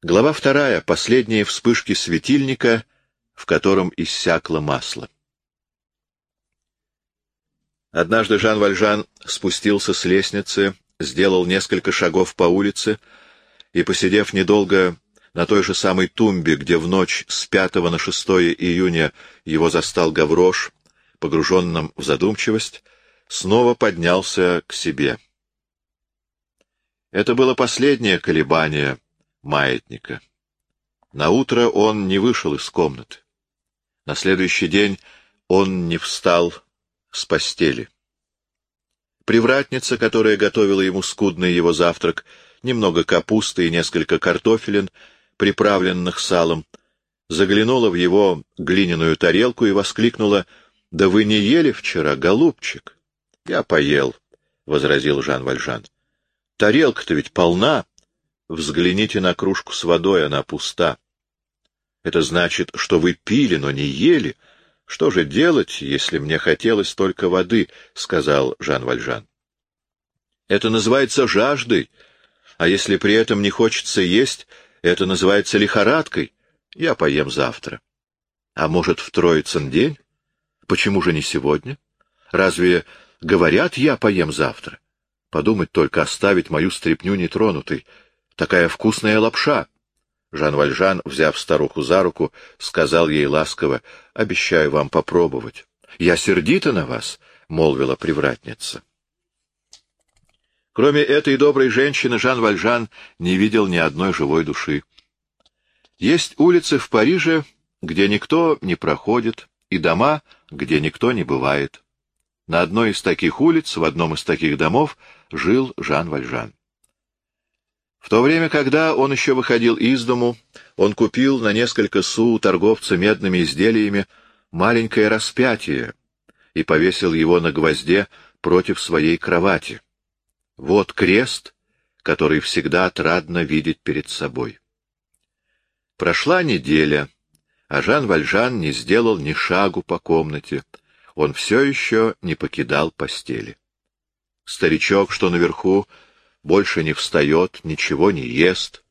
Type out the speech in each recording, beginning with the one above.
Глава вторая. Последние вспышки светильника, в котором иссякло масло. Однажды Жан Вальжан спустился с лестницы, сделал несколько шагов по улице и, посидев недолго на той же самой тумбе, где в ночь с 5 на 6 июня его застал Гаврош, погруженным в задумчивость, снова поднялся к себе. Это было последнее колебание маятника. На утро он не вышел из комнаты. На следующий день он не встал с постели. Привратница, которая готовила ему скудный его завтрак, немного капусты и несколько картофелин, приправленных салом, заглянула в его глиняную тарелку и воскликнула, — Да вы не ели вчера, голубчик? — Я поел, — возразил Жан Вальжан. — Тарелка-то ведь полна. Взгляните на кружку с водой, она пуста. Это значит, что вы пили, но не ели. Что же делать, если мне хотелось только воды, — сказал Жан Вальжан. Это называется жаждой, а если при этом не хочется есть, это называется лихорадкой. Я поем завтра. А может, в Троицын день? Почему же не сегодня? Разве говорят, я поем завтра? Подумать только оставить мою стряпню нетронутой. Такая вкусная лапша. Жан Вальжан, взяв старуху за руку, сказал ей ласково, — Обещаю вам попробовать. — Я сердита на вас, — молвила привратница. Кроме этой доброй женщины, Жан Вальжан не видел ни одной живой души. Есть улицы в Париже, где никто не проходит, и дома, где никто не бывает. На одной из таких улиц, в одном из таких домов, жил Жан Вальжан. В то время, когда он еще выходил из дому, он купил на несколько су у торговца медными изделиями маленькое распятие и повесил его на гвозде против своей кровати. Вот крест, который всегда отрадно видеть перед собой. Прошла неделя, а Жан Вальжан не сделал ни шагу по комнате. Он все еще не покидал постели. Старичок, что наверху, больше не встает, ничего не ест.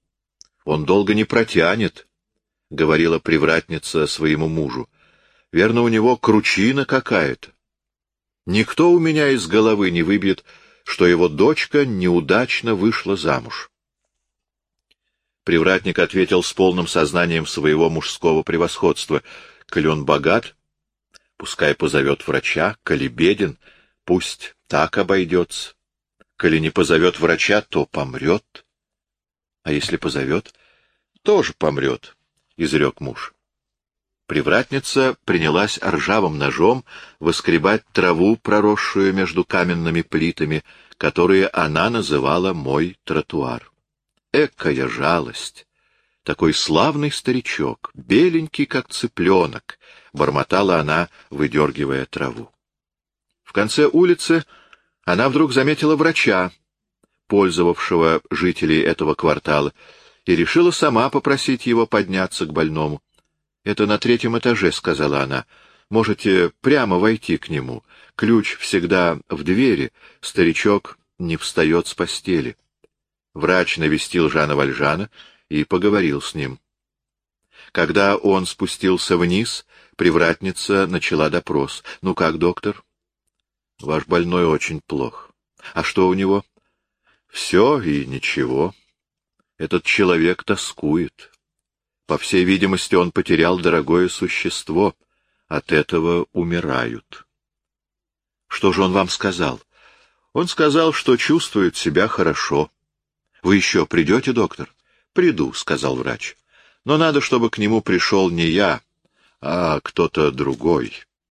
Он долго не протянет, — говорила привратница своему мужу. Верно, у него кручина какая-то. Никто у меня из головы не выбьет, что его дочка неудачно вышла замуж. Привратник ответил с полным сознанием своего мужского превосходства. Коль он богат, пускай позовет врача, коли беден, пусть так обойдется. Коли не позовет врача, то помрет. А если позовет, тоже помрет, — изрек муж. Привратница принялась ржавым ножом выскребать траву, проросшую между каменными плитами, которые она называла «мой тротуар». Экая жалость! Такой славный старичок, беленький, как цыпленок, — бормотала она, выдергивая траву. В конце улицы она вдруг заметила врача, пользовавшего жителей этого квартала, и решила сама попросить его подняться к больному. — Это на третьем этаже, — сказала она. — Можете прямо войти к нему. Ключ всегда в двери, старичок не встает с постели. Врач навестил Жана Вальжана и поговорил с ним. Когда он спустился вниз, привратница начала допрос. — Ну как, доктор? Ваш больной очень плох. А что у него? Все и ничего. Этот человек тоскует. По всей видимости, он потерял дорогое существо. От этого умирают. Что же он вам сказал? Он сказал, что чувствует себя хорошо. Вы еще придете, доктор? Приду, сказал врач. Но надо, чтобы к нему пришел не я, а кто-то другой.